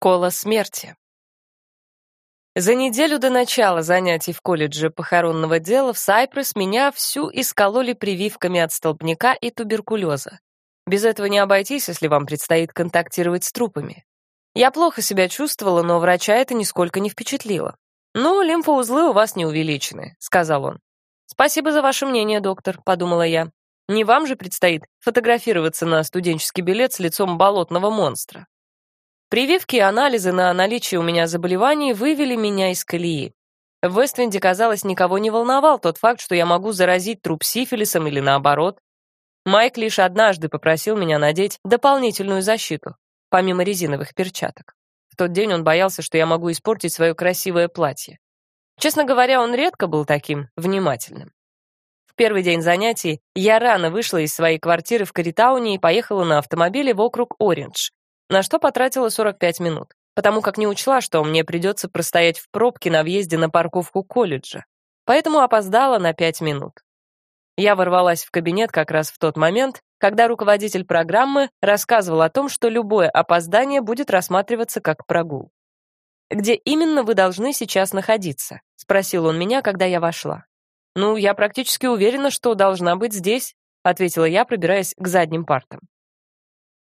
Школа смерти. За неделю до начала занятий в колледже похоронного дела в Сайпресс меня всю искололи прививками от столбняка и туберкулеза. Без этого не обойтись, если вам предстоит контактировать с трупами. Я плохо себя чувствовала, но врача это нисколько не впечатлило. «Ну, лимфоузлы у вас не увеличены», — сказал он. «Спасибо за ваше мнение, доктор», — подумала я. «Не вам же предстоит фотографироваться на студенческий билет с лицом болотного монстра». Прививки и анализы на наличие у меня заболеваний вывели меня из колеи. В Вественде, казалось, никого не волновал тот факт, что я могу заразить труп сифилисом или наоборот. Майк лишь однажды попросил меня надеть дополнительную защиту, помимо резиновых перчаток. В тот день он боялся, что я могу испортить свое красивое платье. Честно говоря, он редко был таким внимательным. В первый день занятий я рано вышла из своей квартиры в Каритауне и поехала на автомобиле в округ Ориндж, на что потратила 45 минут, потому как не учла, что мне придется простоять в пробке на въезде на парковку колледжа. Поэтому опоздала на 5 минут. Я ворвалась в кабинет как раз в тот момент, когда руководитель программы рассказывал о том, что любое опоздание будет рассматриваться как прогул. «Где именно вы должны сейчас находиться?» — спросил он меня, когда я вошла. «Ну, я практически уверена, что должна быть здесь», — ответила я, пробираясь к задним партам.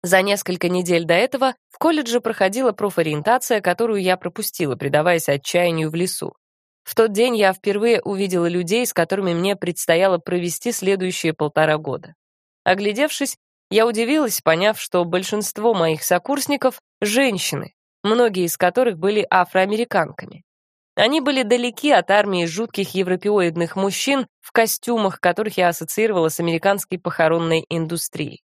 За несколько недель до этого в колледже проходила профориентация, которую я пропустила, предаваясь отчаянию в лесу. В тот день я впервые увидела людей, с которыми мне предстояло провести следующие полтора года. Оглядевшись, я удивилась, поняв, что большинство моих сокурсников — женщины, многие из которых были афроамериканками. Они были далеки от армии жутких европеоидных мужчин в костюмах, которых я ассоциировала с американской похоронной индустрией.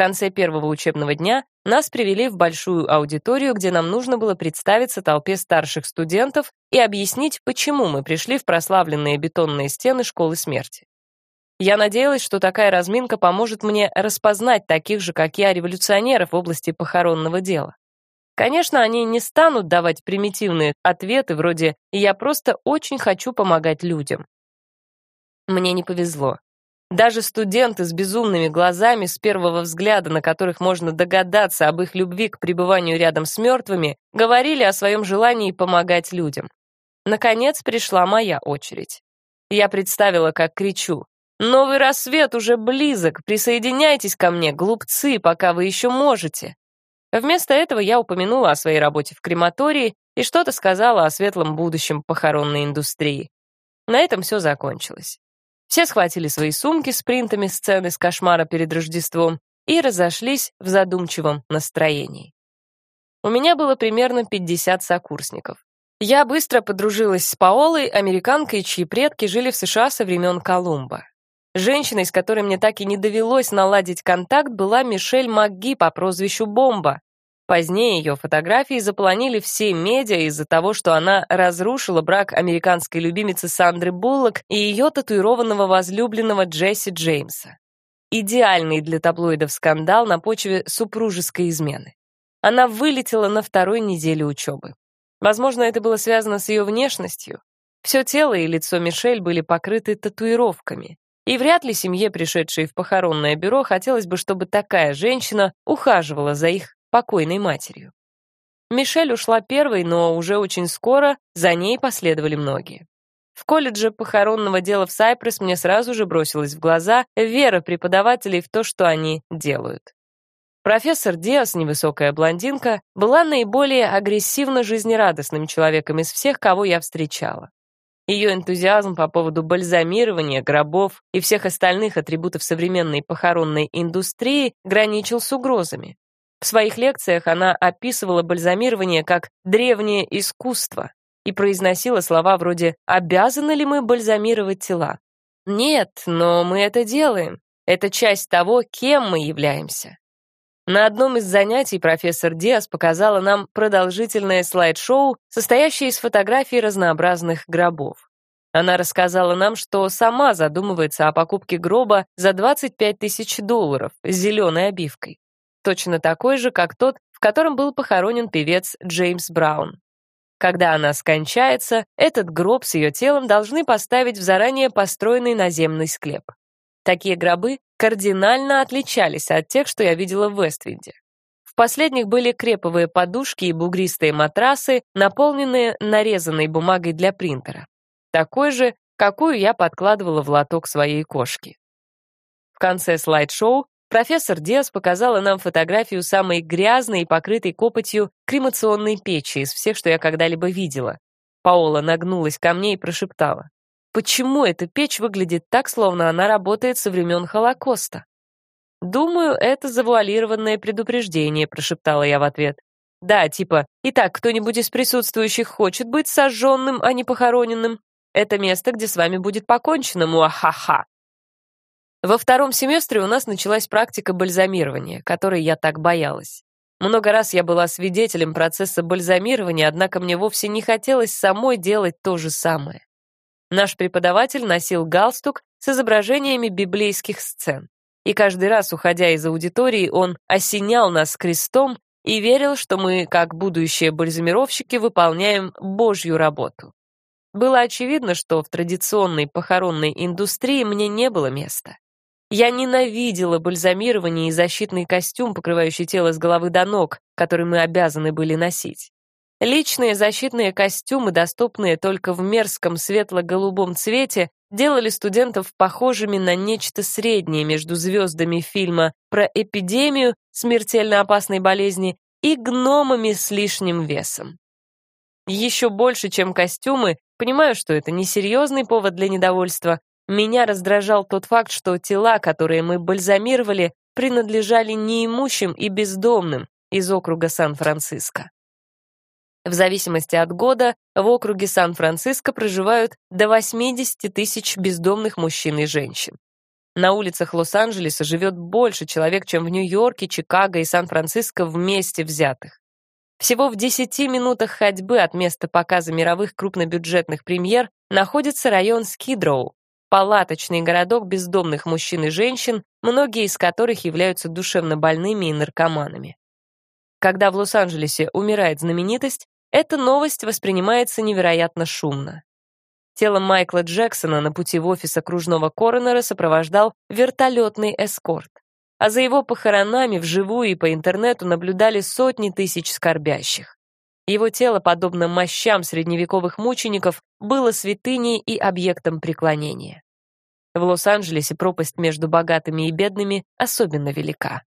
Конце первого учебного дня нас привели в большую аудиторию, где нам нужно было представиться толпе старших студентов и объяснить, почему мы пришли в прославленные бетонные стены школы смерти. Я надеялась, что такая разминка поможет мне распознать таких же, как я, революционеров в области похоронного дела. Конечно, они не станут давать примитивные ответы вроде «я просто очень хочу помогать людям». Мне не повезло. Даже студенты с безумными глазами, с первого взгляда на которых можно догадаться об их любви к пребыванию рядом с мертвыми, говорили о своем желании помогать людям. Наконец пришла моя очередь. Я представила, как кричу. «Новый рассвет уже близок! Присоединяйтесь ко мне, глупцы, пока вы еще можете!» Вместо этого я упомянула о своей работе в крематории и что-то сказала о светлом будущем похоронной индустрии. На этом все закончилось. Все схватили свои сумки с принтами сцены с кошмара перед Рождеством и разошлись в задумчивом настроении. У меня было примерно 50 сокурсников. Я быстро подружилась с Паолой, американкой, чьи предки жили в США со времен Колумба. Женщиной, с которой мне так и не довелось наладить контакт, была Мишель МакГи по прозвищу Бомба, Позднее ее фотографии заполонили все медиа из-за того, что она разрушила брак американской любимицы Сандры Буллок и ее татуированного возлюбленного Джесси Джеймса. Идеальный для таблоидов скандал на почве супружеской измены. Она вылетела на второй неделе учебы. Возможно, это было связано с ее внешностью. Все тело и лицо Мишель были покрыты татуировками. И вряд ли семье, пришедшей в похоронное бюро, хотелось бы, чтобы такая женщина ухаживала за их покойной матерью. Мишель ушла первой, но уже очень скоро за ней последовали многие. В колледже похоронного дела в Сайпресс мне сразу же бросилась в глаза вера преподавателей в то, что они делают. Профессор Диас, невысокая блондинка, была наиболее агрессивно-жизнерадостным человеком из всех, кого я встречала. Ее энтузиазм по поводу бальзамирования, гробов и всех остальных атрибутов современной похоронной индустрии граничил с угрозами. В своих лекциях она описывала бальзамирование как древнее искусство и произносила слова вроде «обязаны ли мы бальзамировать тела?» Нет, но мы это делаем. Это часть того, кем мы являемся. На одном из занятий профессор Диас показала нам продолжительное слайд-шоу, состоящее из фотографий разнообразных гробов. Она рассказала нам, что сама задумывается о покупке гроба за 25 тысяч долларов с зеленой обивкой точно такой же, как тот, в котором был похоронен певец Джеймс Браун. Когда она скончается, этот гроб с ее телом должны поставить в заранее построенный наземный склеп. Такие гробы кардинально отличались от тех, что я видела в Вествинде. В последних были креповые подушки и бугристые матрасы, наполненные нарезанной бумагой для принтера. Такой же, какую я подкладывала в лоток своей кошки. В конце слайд-шоу профессор Диас показала нам фотографию самой грязной и покрытой копотью кремационной печи из всех, что я когда-либо видела. Паола нагнулась ко мне и прошептала. «Почему эта печь выглядит так, словно она работает со времен Холокоста?» «Думаю, это завуалированное предупреждение», — прошептала я в ответ. «Да, типа, итак, кто-нибудь из присутствующих хочет быть сожженным, а не похороненным? Это место, где с вами будет покончено, муахаха». Во втором семестре у нас началась практика бальзамирования, которой я так боялась. Много раз я была свидетелем процесса бальзамирования, однако мне вовсе не хотелось самой делать то же самое. Наш преподаватель носил галстук с изображениями библейских сцен и каждый раз, уходя из аудитории, он осенял нас крестом и верил, что мы, как будущие бальзамировщики, выполняем Божью работу. Было очевидно, что в традиционной похоронной индустрии мне не было места. Я ненавидела бальзамирование и защитный костюм, покрывающий тело с головы до ног, который мы обязаны были носить. Личные защитные костюмы, доступные только в мерзком светло-голубом цвете, делали студентов похожими на нечто среднее между звездами фильма про эпидемию смертельно опасной болезни и гномами с лишним весом. Еще больше, чем костюмы, понимаю, что это несерьезный повод для недовольства, меня раздражал тот факт, что тела, которые мы бальзамировали, принадлежали неимущим и бездомным из округа Сан-Франциско. В зависимости от года в округе Сан-Франциско проживают до 80 тысяч бездомных мужчин и женщин. На улицах Лос-Анджелеса живет больше человек, чем в Нью-Йорке, Чикаго и Сан-Франциско вместе взятых. Всего в 10 минутах ходьбы от места показа мировых крупнобюджетных премьер находится район Скидроу, палаточный городок бездомных мужчин и женщин, многие из которых являются душевно больными и наркоманами. Когда в Лос-Анджелесе умирает знаменитость, эта новость воспринимается невероятно шумно. Тело Майкла Джексона на пути в офис окружного коронера сопровождал вертолетный эскорт. А за его похоронами вживую и по интернету наблюдали сотни тысяч скорбящих. Его тело, подобно мощам средневековых мучеников, было святыней и объектом преклонения. В Лос-Анджелесе пропасть между богатыми и бедными особенно велика.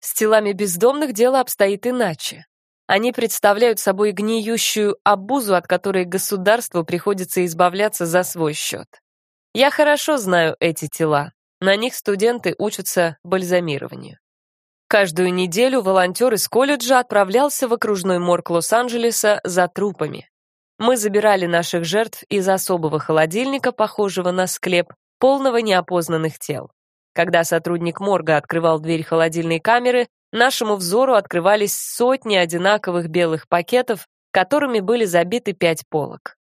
С телами бездомных дело обстоит иначе. Они представляют собой гниющую обузу, от которой государству приходится избавляться за свой счет. Я хорошо знаю эти тела. На них студенты учатся бальзамированию. Каждую неделю волонтер из колледжа отправлялся в окружной морг Лос-Анджелеса за трупами. Мы забирали наших жертв из особого холодильника, похожего на склеп, полного неопознанных тел. Когда сотрудник морга открывал дверь холодильной камеры, нашему взору открывались сотни одинаковых белых пакетов, которыми были забиты пять полок.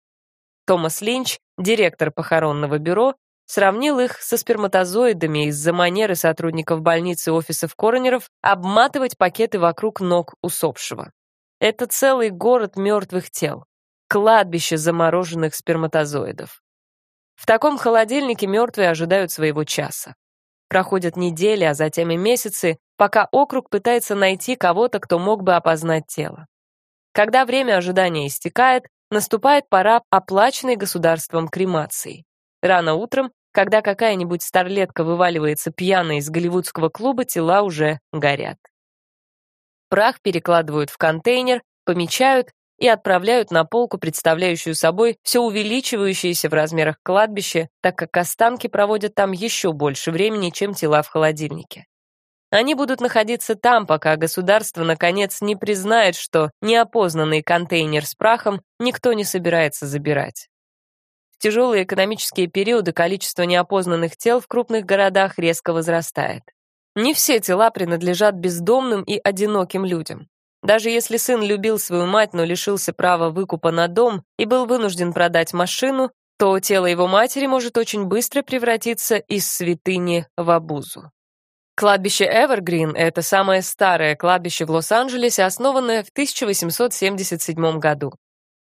Томас Линч, директор похоронного бюро, сравнил их со сперматозоидами из-за манеры сотрудников больницы офисов коронеров обматывать пакеты вокруг ног усопшего. Это целый город мертвых тел, кладбище замороженных сперматозоидов. В таком холодильнике мертвые ожидают своего часа. Проходят недели, а затем и месяцы, пока округ пытается найти кого-то, кто мог бы опознать тело. Когда время ожидания истекает, наступает пора оплаченной государством кремации. Рано утром, когда какая-нибудь старлетка вываливается пьяной из голливудского клуба, тела уже горят. Прах перекладывают в контейнер, помечают и отправляют на полку, представляющую собой все увеличивающееся в размерах кладбище, так как останки проводят там еще больше времени, чем тела в холодильнике. Они будут находиться там, пока государство, наконец, не признает, что неопознанный контейнер с прахом никто не собирается забирать. В тяжелые экономические периоды количество неопознанных тел в крупных городах резко возрастает. Не все тела принадлежат бездомным и одиноким людям. Даже если сын любил свою мать, но лишился права выкупа на дом и был вынужден продать машину, то тело его матери может очень быстро превратиться из святыни в обузу. Кладбище Эвергрин — это самое старое кладбище в Лос-Анджелесе, основанное в 1877 году.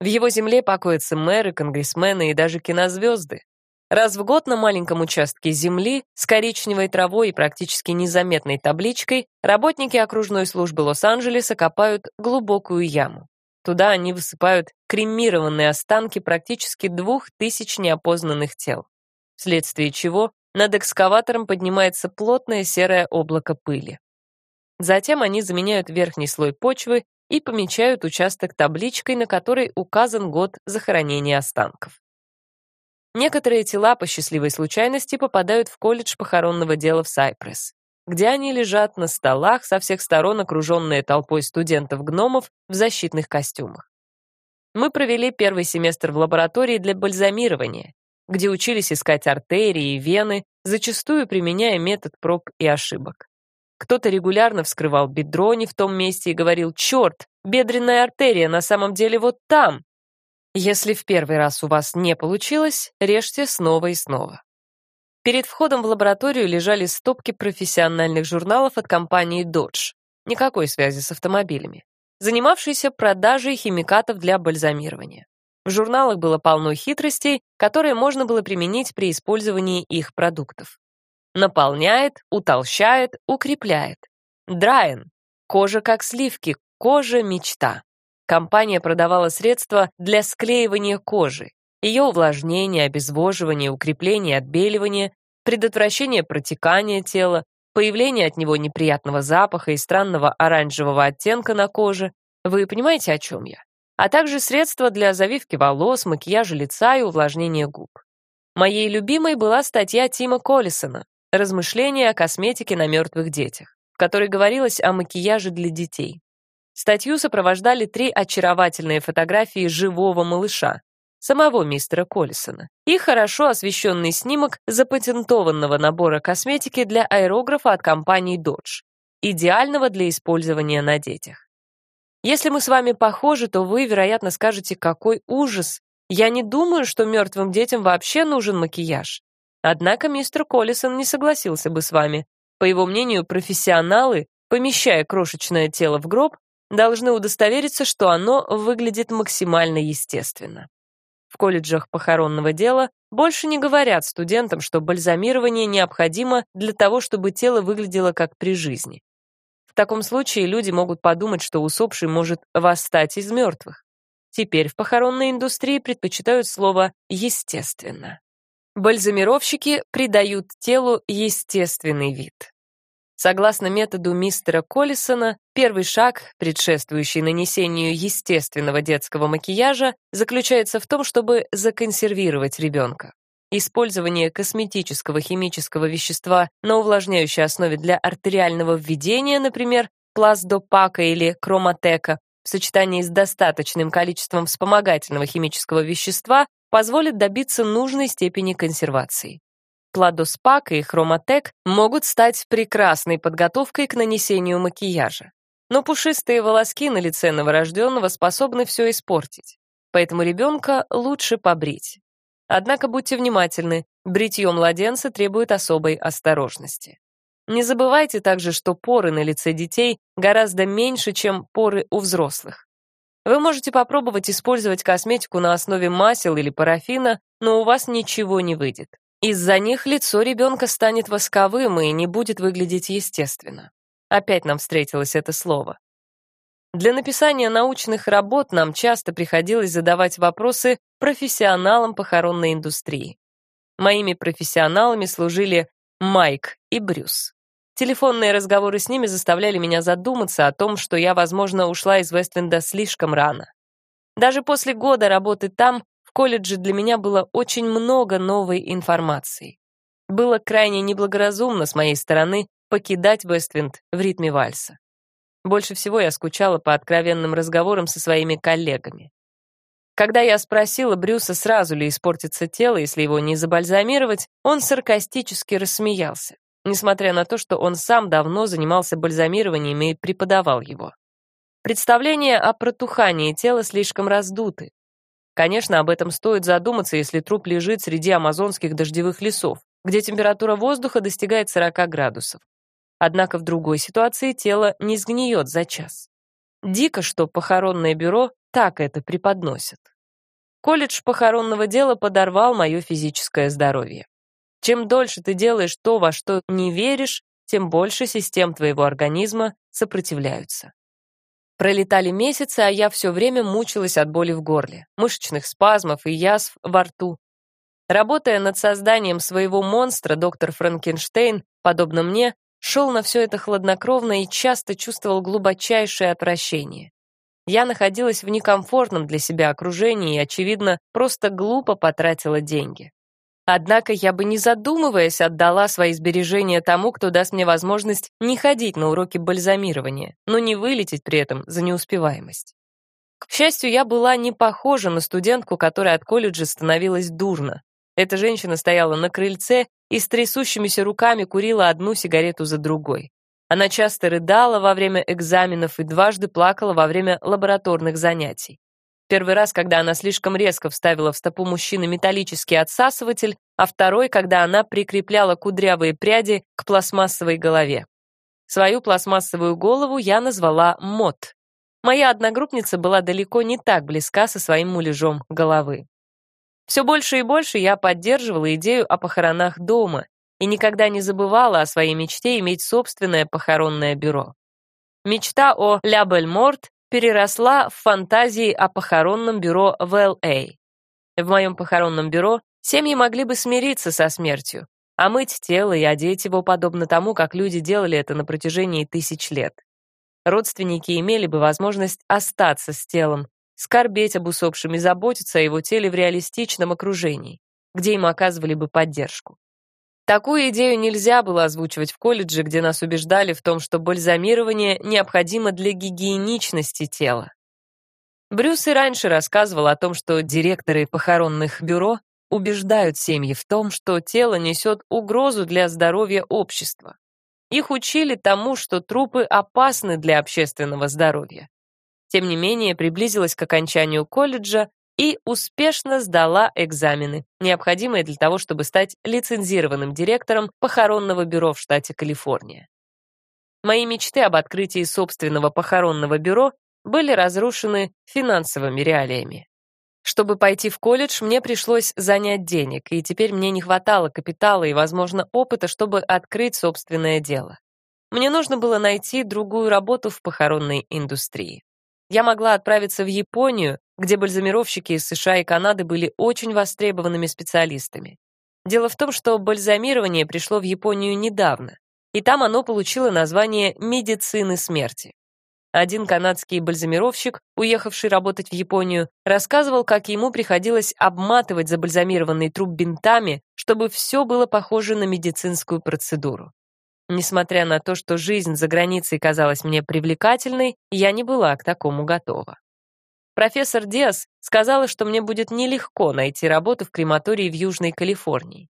В его земле покоятся мэры, конгрессмены и даже кинозвезды. Раз в год на маленьком участке земли с коричневой травой и практически незаметной табличкой работники окружной службы Лос-Анджелеса копают глубокую яму. Туда они высыпают кремированные останки практически двух тысяч неопознанных тел, вследствие чего над экскаватором поднимается плотное серое облако пыли. Затем они заменяют верхний слой почвы и помечают участок табличкой, на которой указан год захоронения останков. Некоторые тела по счастливой случайности попадают в колледж похоронного дела в Сайпресс, где они лежат на столах со всех сторон, окруженные толпой студентов-гномов в защитных костюмах. Мы провели первый семестр в лаборатории для бальзамирования, где учились искать артерии и вены, зачастую применяя метод проб и ошибок. Кто-то регулярно вскрывал бедро не в том месте и говорил «Черт, бедренная артерия на самом деле вот там!» Если в первый раз у вас не получилось, режьте снова и снова. Перед входом в лабораторию лежали стопки профессиональных журналов от компании Dodge, никакой связи с автомобилями, занимавшейся продажей химикатов для бальзамирования. В журналах было полно хитростей, которые можно было применить при использовании их продуктов. Наполняет, утолщает, укрепляет. Драйен. Кожа как сливки, кожа мечта. Компания продавала средства для склеивания кожи, ее увлажнения, обезвоживания, укрепления, отбеливания, предотвращения протекания тела, появления от него неприятного запаха и странного оранжевого оттенка на коже. Вы понимаете, о чем я? а также средства для завивки волос, макияжа лица и увлажнения губ. Моей любимой была статья Тима Коллисона «Размышления о косметике на мертвых детях», в которой говорилось о макияже для детей. Статью сопровождали три очаровательные фотографии живого малыша, самого мистера Коллисона, и хорошо освещенный снимок запатентованного набора косметики для аэрографа от компании Dodge, идеального для использования на детях. Если мы с вами похожи, то вы, вероятно, скажете, какой ужас. Я не думаю, что мертвым детям вообще нужен макияж. Однако мистер Коллисон не согласился бы с вами. По его мнению, профессионалы, помещая крошечное тело в гроб, должны удостовериться, что оно выглядит максимально естественно. В колледжах похоронного дела больше не говорят студентам, что бальзамирование необходимо для того, чтобы тело выглядело как при жизни таком случае люди могут подумать, что усопший может восстать из мертвых. Теперь в похоронной индустрии предпочитают слово «естественно». Бальзамировщики придают телу естественный вид. Согласно методу мистера Коллисона, первый шаг, предшествующий нанесению естественного детского макияжа, заключается в том, чтобы законсервировать ребенка. Использование косметического химического вещества на увлажняющей основе для артериального введения, например, пластдопака или кроматека, в сочетании с достаточным количеством вспомогательного химического вещества позволит добиться нужной степени консервации. Пладоспак и хроматек могут стать прекрасной подготовкой к нанесению макияжа. Но пушистые волоски на лице новорожденного способны все испортить. Поэтому ребенка лучше побрить. Однако будьте внимательны, бритье младенца требует особой осторожности. Не забывайте также, что поры на лице детей гораздо меньше, чем поры у взрослых. Вы можете попробовать использовать косметику на основе масел или парафина, но у вас ничего не выйдет. Из-за них лицо ребенка станет восковым и не будет выглядеть естественно. Опять нам встретилось это слово. Для написания научных работ нам часто приходилось задавать вопросы профессионалам похоронной индустрии. Моими профессионалами служили Майк и Брюс. Телефонные разговоры с ними заставляли меня задуматься о том, что я, возможно, ушла из Вественда слишком рано. Даже после года работы там, в колледже для меня было очень много новой информации. Было крайне неблагоразумно с моей стороны покидать Вественд в ритме вальса. Больше всего я скучала по откровенным разговорам со своими коллегами. Когда я спросила Брюса, сразу ли испортится тело, если его не забальзамировать, он саркастически рассмеялся, несмотря на то, что он сам давно занимался бальзамированием и преподавал его. Представления о протухании тела слишком раздуты. Конечно, об этом стоит задуматься, если труп лежит среди амазонских дождевых лесов, где температура воздуха достигает 40 градусов. Однако в другой ситуации тело не сгниет за час. Дико, что похоронное бюро так это преподносит. колледж похоронного дела подорвал мое физическое здоровье. Чем дольше ты делаешь то, во что не веришь, тем больше систем твоего организма сопротивляются. Пролетали месяцы, а я все время мучилась от боли в горле, мышечных спазмов и язв во рту. Работая над созданием своего монстра, доктор Франкенштейн, подобно мне, шел на все это хладнокровно и часто чувствовал глубочайшее отвращение. Я находилась в некомфортном для себя окружении и, очевидно, просто глупо потратила деньги. Однако я бы, не задумываясь, отдала свои сбережения тому, кто даст мне возможность не ходить на уроки бальзамирования, но не вылететь при этом за неуспеваемость. К счастью, я была не похожа на студентку, которая от колледжа становилась дурно. Эта женщина стояла на крыльце и с трясущимися руками курила одну сигарету за другой. Она часто рыдала во время экзаменов и дважды плакала во время лабораторных занятий. Первый раз, когда она слишком резко вставила в стопу мужчины металлический отсасыватель, а второй, когда она прикрепляла кудрявые пряди к пластмассовой голове. Свою пластмассовую голову я назвала Мот. Моя одногруппница была далеко не так близка со своим муляжом головы. Все больше и больше я поддерживала идею о похоронах дома и никогда не забывала о своей мечте иметь собственное похоронное бюро. Мечта о «Ля Бельморт» переросла в фантазии о похоронном бюро в Л.А. В моем похоронном бюро семьи могли бы смириться со смертью, а мыть тело и одеть его подобно тому, как люди делали это на протяжении тысяч лет. Родственники имели бы возможность остаться с телом, скорбеть об усопшем и заботиться о его теле в реалистичном окружении, где им оказывали бы поддержку. Такую идею нельзя было озвучивать в колледже, где нас убеждали в том, что бальзамирование необходимо для гигиеничности тела. Брюс и раньше рассказывал о том, что директоры похоронных бюро убеждают семьи в том, что тело несет угрозу для здоровья общества. Их учили тому, что трупы опасны для общественного здоровья. Тем не менее, приблизилась к окончанию колледжа, и успешно сдала экзамены, необходимые для того, чтобы стать лицензированным директором похоронного бюро в штате Калифорния. Мои мечты об открытии собственного похоронного бюро были разрушены финансовыми реалиями. Чтобы пойти в колледж, мне пришлось занять денег, и теперь мне не хватало капитала и, возможно, опыта, чтобы открыть собственное дело. Мне нужно было найти другую работу в похоронной индустрии. Я могла отправиться в Японию, где бальзамировщики из США и Канады были очень востребованными специалистами. Дело в том, что бальзамирование пришло в Японию недавно, и там оно получило название медицины смерти. Один канадский бальзамировщик, уехавший работать в Японию, рассказывал, как ему приходилось обматывать забальзамированный труп бинтами, чтобы все было похоже на медицинскую процедуру. Несмотря на то, что жизнь за границей казалась мне привлекательной, я не была к такому готова. Профессор Диас сказала, что мне будет нелегко найти работу в крематории в Южной Калифорнии.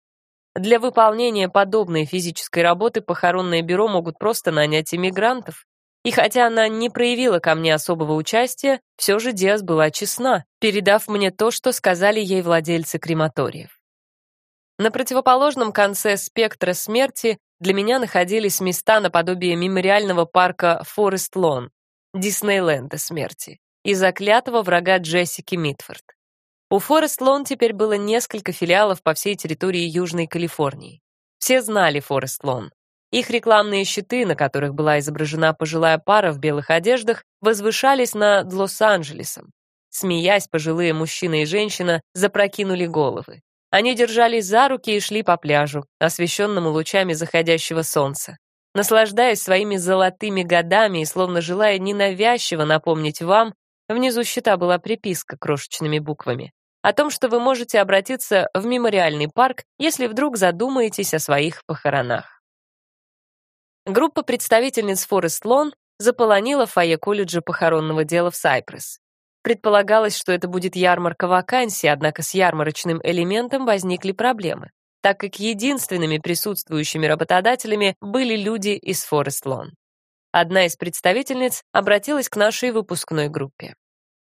Для выполнения подобной физической работы похоронное бюро могут просто нанять иммигрантов. И хотя она не проявила ко мне особого участия, все же Диас была честна, передав мне то, что сказали ей владельцы крематориев. На противоположном конце спектра смерти для меня находились места наподобие мемориального парка Форест Лон, Диснейленда смерти, и заклятого врага Джессики Митфорд. У Форест Лон теперь было несколько филиалов по всей территории Южной Калифорнии. Все знали Форест Лон. Их рекламные щиты, на которых была изображена пожилая пара в белых одеждах, возвышались над Лос-Анджелесом. Смеясь, пожилые мужчина и женщина запрокинули головы. Они держались за руки и шли по пляжу, освещенному лучами заходящего солнца. Наслаждаясь своими золотыми годами и словно желая ненавязчиво напомнить вам, внизу щита была приписка крошечными буквами о том, что вы можете обратиться в мемориальный парк, если вдруг задумаетесь о своих похоронах. Группа представительниц Форест Лон заполонила фойе колледжа похоронного дела в Сайпресс. Предполагалось, что это будет ярмарка вакансий, однако с ярмарочным элементом возникли проблемы, так как единственными присутствующими работодателями были люди из Форест Лон. Одна из представительниц обратилась к нашей выпускной группе.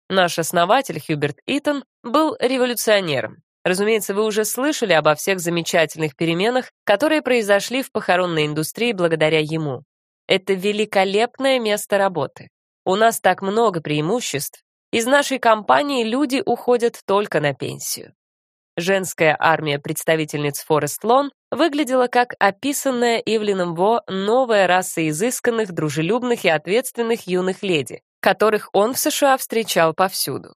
Наш основатель, Хьюберт Итон, был революционером. Разумеется, вы уже слышали обо всех замечательных переменах, которые произошли в похоронной индустрии благодаря ему. Это великолепное место работы. У нас так много преимуществ, Из нашей компании люди уходят только на пенсию. Женская армия представительниц Форест Лон выглядела как описанная Ивлином Во новая раса изысканных, дружелюбных и ответственных юных леди, которых он в США встречал повсюду.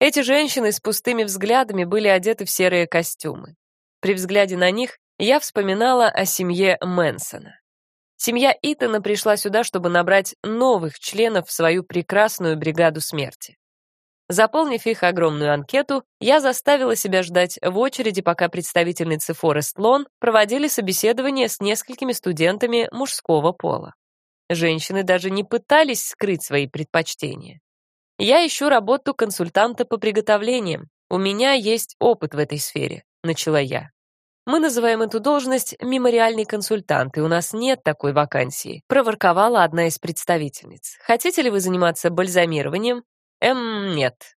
Эти женщины с пустыми взглядами были одеты в серые костюмы. При взгляде на них я вспоминала о семье Мэнсона. Семья Итана пришла сюда, чтобы набрать новых членов в свою прекрасную бригаду смерти. Заполнив их огромную анкету, я заставила себя ждать в очереди, пока представительницы Форест Лон проводили собеседование с несколькими студентами мужского пола. Женщины даже не пытались скрыть свои предпочтения. Я ищу работу консультанта по приготовлениям. У меня есть опыт в этой сфере, начала я. Мы называем эту должность мемориальный консультант, и у нас нет такой вакансии, проворковала одна из представительниц. Хотите ли вы заниматься бальзамированием? Эм, нет.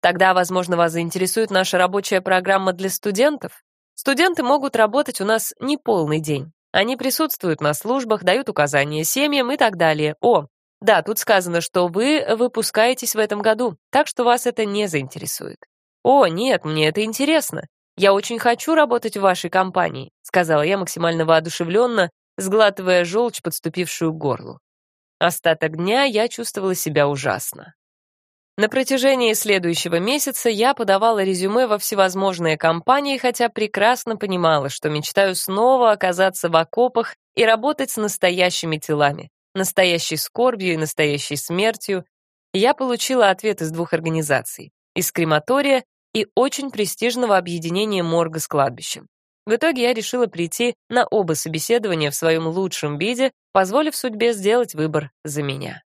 Тогда, возможно, вас заинтересует наша рабочая программа для студентов. Студенты могут работать у нас не полный день. Они присутствуют на службах, дают указания семьям и так далее. О, да, тут сказано, что вы выпускаетесь в этом году, так что вас это не заинтересует. О, нет, мне это интересно. Я очень хочу работать в вашей компании, сказала я максимально воодушевленно, сглатывая желчь, подступившую к горлу. Остаток дня я чувствовала себя ужасно. На протяжении следующего месяца я подавала резюме во всевозможные компании, хотя прекрасно понимала, что мечтаю снова оказаться в окопах и работать с настоящими телами, настоящей скорбью и настоящей смертью. Я получила ответ из двух организаций — из крематория и очень престижного объединения морга с кладбищем. В итоге я решила прийти на оба собеседования в своем лучшем виде, позволив судьбе сделать выбор за меня.